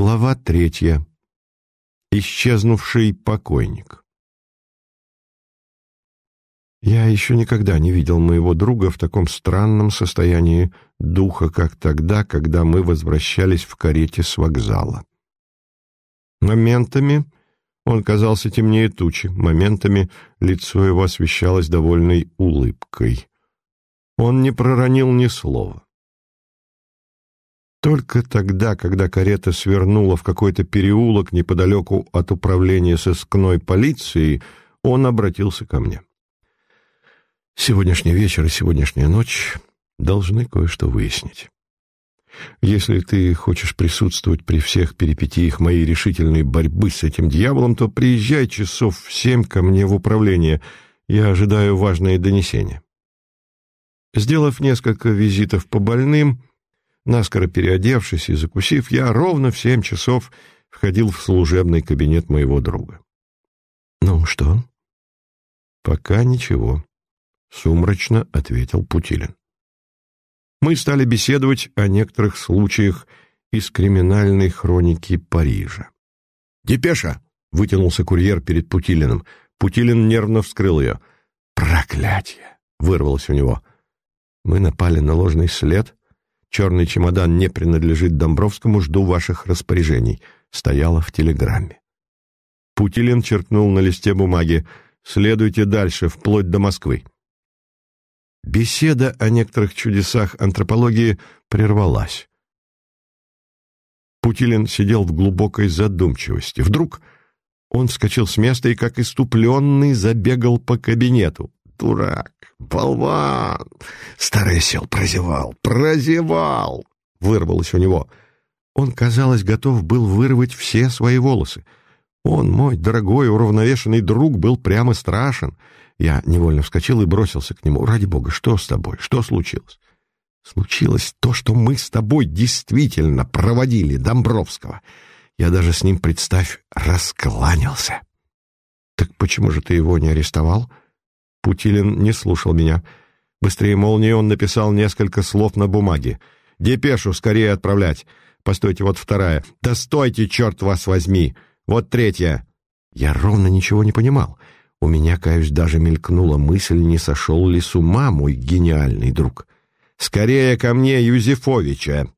Глава третья. Исчезнувший покойник. Я еще никогда не видел моего друга в таком странном состоянии духа, как тогда, когда мы возвращались в карете с вокзала. Моментами он казался темнее тучи, моментами лицо его освещалось довольной улыбкой. Он не проронил ни слова. Только тогда, когда карета свернула в какой-то переулок неподалеку от управления сыскной полиции, он обратился ко мне. «Сегодняшний вечер и сегодняшняя ночь должны кое-что выяснить. Если ты хочешь присутствовать при всех перипетиях моей решительной борьбы с этим дьяволом, то приезжай часов в семь ко мне в управление. Я ожидаю важное донесение». Сделав несколько визитов по больным, Наскоро переодевшись и закусив, я ровно в семь часов входил в служебный кабинет моего друга. «Ну что?» «Пока ничего», — сумрачно ответил Путилин. Мы стали беседовать о некоторых случаях из криминальной хроники Парижа. «Депеша!» — вытянулся курьер перед Путилиным. Путилин нервно вскрыл ее. «Проклятие!» — вырвалось у него. Мы напали на ложный след Черный чемодан не принадлежит Домбровскому, жду ваших распоряжений», стояло в телеграмме. Путилин черкнул на листе бумаги «Следуйте дальше, вплоть до Москвы». Беседа о некоторых чудесах антропологии прервалась. Путилин сидел в глубокой задумчивости. Вдруг он вскочил с места и, как иступленный, забегал по кабинету. «Дурак! «Болван! Старый сел прозевал, прозевал!» — вырвалось у него. Он, казалось, готов был вырвать все свои волосы. Он, мой дорогой уравновешенный друг, был прямо страшен. Я невольно вскочил и бросился к нему. «Ради бога, что с тобой? Что случилось?» «Случилось то, что мы с тобой действительно проводили Домбровского. Я даже с ним, представь, раскланялся». «Так почему же ты его не арестовал?» Путилин не слушал меня. Быстрее молнии он написал несколько слов на бумаге. «Депешу скорее отправлять. Постойте, вот вторая. Да стойте, черт вас возьми! Вот третья!» Я ровно ничего не понимал. У меня, каюсь, даже мелькнула мысль, не сошел ли с ума мой гениальный друг. «Скорее ко мне, Юзефовича!»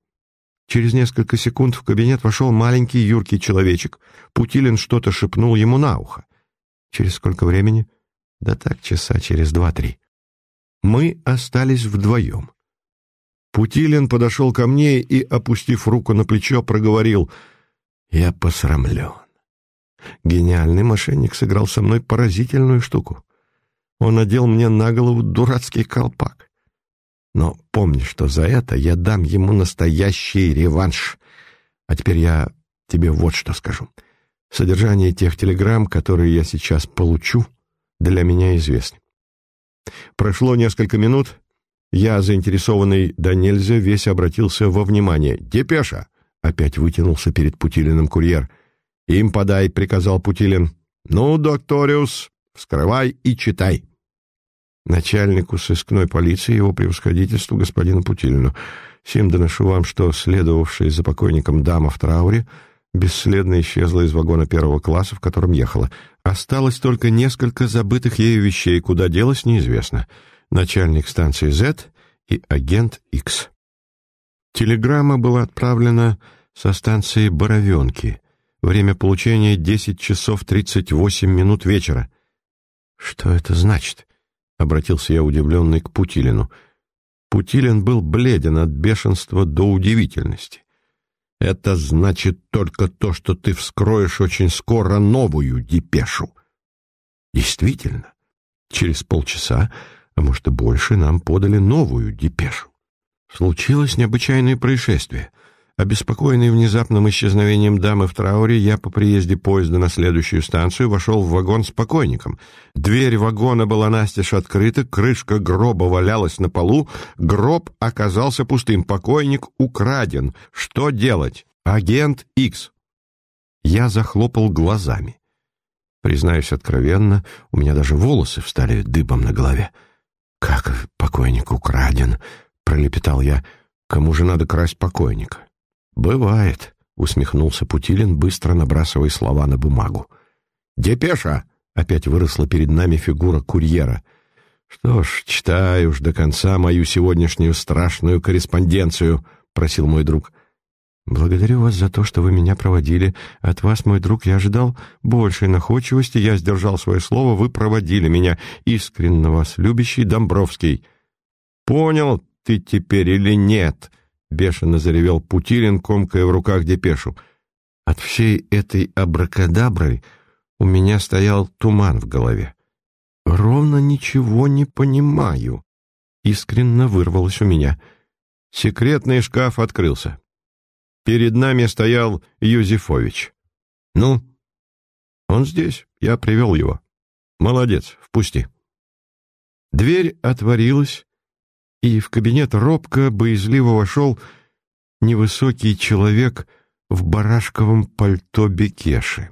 Через несколько секунд в кабинет вошел маленький юркий человечек. Путилин что-то шепнул ему на ухо. Через сколько времени? Да так часа через два-три. Мы остались вдвоем. Путилин подошел ко мне и, опустив руку на плечо, проговорил «Я посрамлен». Гениальный мошенник сыграл со мной поразительную штуку. Он надел мне на голову дурацкий колпак. Но помни, что за это я дам ему настоящий реванш. А теперь я тебе вот что скажу. Содержание тех телеграмм, которые я сейчас получу — для меня известны. Прошло несколько минут, я, заинтересованный да нельзя, весь обратился во внимание. «Депеша!» — опять вытянулся перед Путилиным курьер. «Им подай», — приказал Путилин. «Ну, докториус, вскрывай и читай». Начальнику сыскной полиции его превосходительству господину Путилину. Сим доношу вам, что следовавшая за покойником дама в трауре бесследно исчезла из вагона первого класса, в котором ехала. Осталось только несколько забытых ею вещей, куда делось неизвестно. Начальник станции Z и агент X. Телеграмма была отправлена со станции Боровенки. Время получения 10 часов 38 минут вечера. «Что это значит?» — обратился я удивленный к Путилину. Путилин был бледен от бешенства до удивительности. Это значит только то, что ты вскроешь очень скоро новую депешу. Действительно, через полчаса, а может и больше, нам подали новую депешу. Случилось необычайное происшествие. Обеспокоенный внезапным исчезновением дамы в трауре, я по приезде поезда на следующую станцию вошел в вагон с покойником. Дверь вагона была настежь открыта, крышка гроба валялась на полу, гроб оказался пустым, покойник украден. Что делать? Агент Икс. Я захлопал глазами. Признаюсь откровенно, у меня даже волосы встали дыбом на голове. «Как покойник украден?» — пролепетал я. «Кому же надо красть покойника?» «Бывает», — усмехнулся Путилин, быстро набрасывая слова на бумагу. «Депеша!» — опять выросла перед нами фигура курьера. «Что ж, читай уж до конца мою сегодняшнюю страшную корреспонденцию», — просил мой друг. «Благодарю вас за то, что вы меня проводили. От вас, мой друг, я ожидал большей находчивости. Я сдержал свое слово, вы проводили меня. Искренне вас любящий Домбровский». «Понял ты теперь или нет?» — бешено заревел Путилин, комкая в руках депешу. От всей этой абракадабры у меня стоял туман в голове. «Ровно ничего не понимаю», — искренне вырвалось у меня. Секретный шкаф открылся. Перед нами стоял Юзефович. «Ну?» «Он здесь. Я привел его. Молодец. Впусти». Дверь отворилась, и в кабинет робко, боязливо вошел невысокий человек в барашковом пальто Бекеши.